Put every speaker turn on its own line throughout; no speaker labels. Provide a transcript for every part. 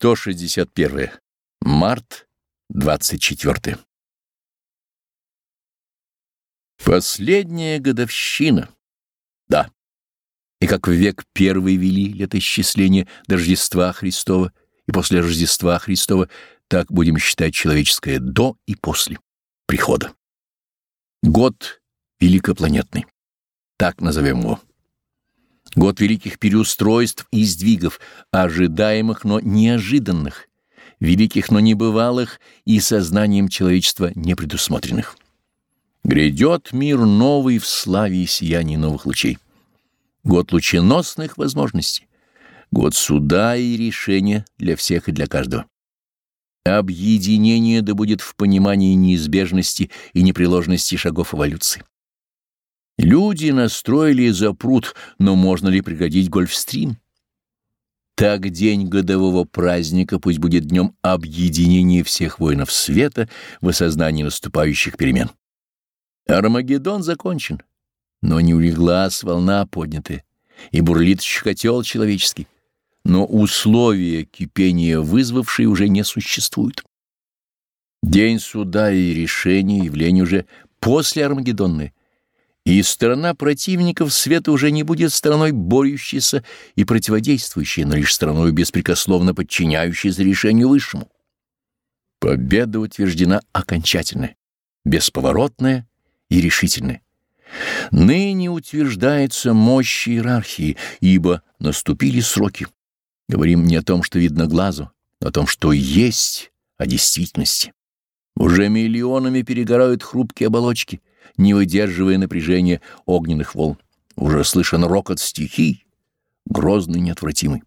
161. Март 24. Последняя годовщина. Да. И как в век первый вели летоисчисление до Рождества Христова, и после Рождества Христова, так будем считать человеческое до и после прихода. Год великопланетный. Так назовем его. Год великих переустройств и сдвигов, ожидаемых, но неожиданных, великих, но небывалых и сознанием человечества непредусмотренных. Грядет мир новый в славе и сиянии новых лучей. Год лученосных возможностей, год суда и решения для всех и для каждого. Объединение да будет в понимании неизбежности и непреложности шагов эволюции. Люди настроили за пруд, но можно ли пригодить гольфстрим? Так день годового праздника пусть будет днем объединения всех воинов света в осознании наступающих перемен. Армагеддон закончен, но не улеглась волна поднятая, и бурлит котел человеческий, но условия кипения вызвавшие уже не существуют. День суда и решения явление уже после Армагеддонны, и сторона противников света уже не будет стороной борющейся и противодействующей, но лишь стороной беспрекословно подчиняющейся решению высшему. Победа утверждена окончательная, бесповоротная и решительная. Ныне утверждается мощь иерархии, ибо наступили сроки. Говорим не о том, что видно глазу, но о том, что есть, о действительности. Уже миллионами перегорают хрупкие оболочки — не выдерживая напряжения огненных волн. Уже слышен рокот стихий, грозный, неотвратимый.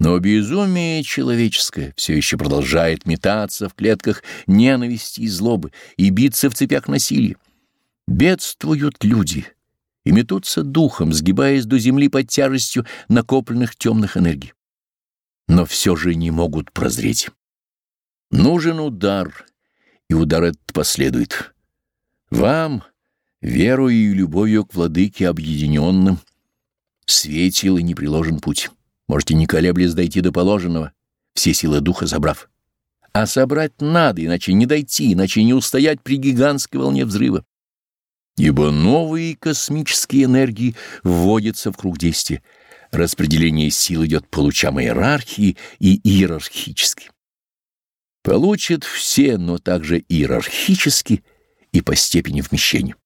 Но безумие человеческое все еще продолжает метаться в клетках ненависти и злобы и биться в цепях насилия. Бедствуют люди и метутся духом, сгибаясь до земли под тяжестью накопленных темных энергий. Но все же не могут прозреть. Нужен удар, и удар этот последует. Вам, верою и любовью к владыке объединенным, светил и не приложен путь. Можете не колеблясь дойти до положенного, все силы духа забрав. А собрать надо, иначе не дойти, иначе не устоять при гигантской волне взрыва. Ибо новые космические энергии вводятся в круг действия. Распределение сил идет по лучам иерархии и иерархически. Получат все, но также иерархически – и по степени вмещения.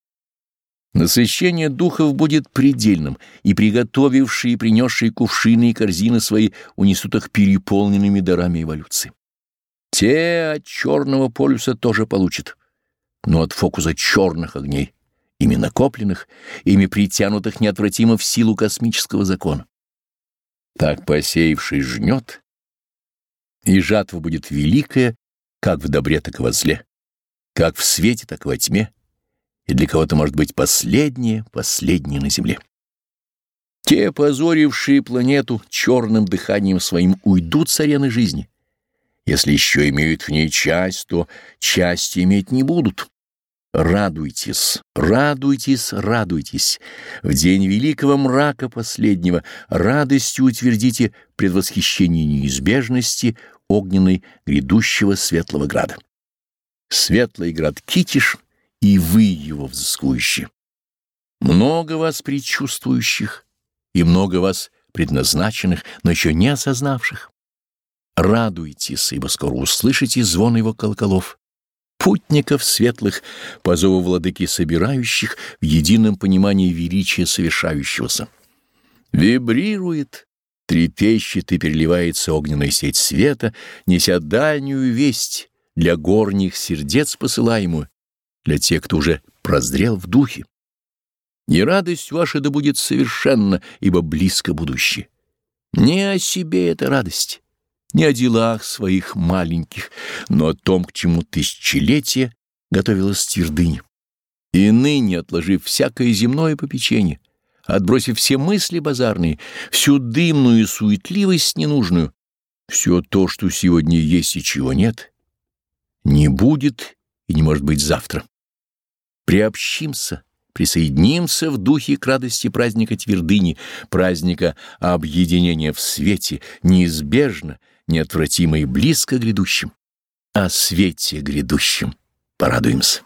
Насыщение духов будет предельным, и приготовившие и принесшие кувшины и корзины свои унесут их переполненными дарами эволюции. Те от черного полюса тоже получат, но от фокуса черных огней, ими накопленных, ими притянутых неотвратимо в силу космического закона. Так посеявший жнет, и жатва будет великая, как в добре, так и во зле как в свете, так и во тьме, и для кого-то может быть последнее, последнее на земле. Те, позорившие планету черным дыханием своим, уйдут с арены жизни. Если еще имеют в ней часть, то части иметь не будут. Радуйтесь, радуйтесь, радуйтесь. В день великого мрака последнего радостью утвердите предвосхищение неизбежности огненной грядущего светлого града светлый град Китиш, и вы его взыскующие. Много вас предчувствующих и много вас предназначенных, но еще не осознавших. Радуйтесь, ибо скоро услышите звон его колоколов, путников светлых, по зову владыки собирающих в едином понимании величия совершающегося. Вибрирует, трепещет и переливается огненная сеть света, неся дальнюю весть, для горних сердец посылаемую, для тех, кто уже прозрел в духе. Не радость ваша да будет совершенна, ибо близко будущее. Не о себе эта радость, не о делах своих маленьких, но о том, к чему тысячелетия готовилась твердыня. И ныне, отложив всякое земное попечение, отбросив все мысли базарные, всю дымную суетливость ненужную, все то, что сегодня есть и чего нет — не будет и не может быть завтра. Приобщимся, присоединимся в духе к радости праздника твердыни, праздника объединения в свете, неизбежно, неотвратимо и близко грядущем, о свете грядущем порадуемся.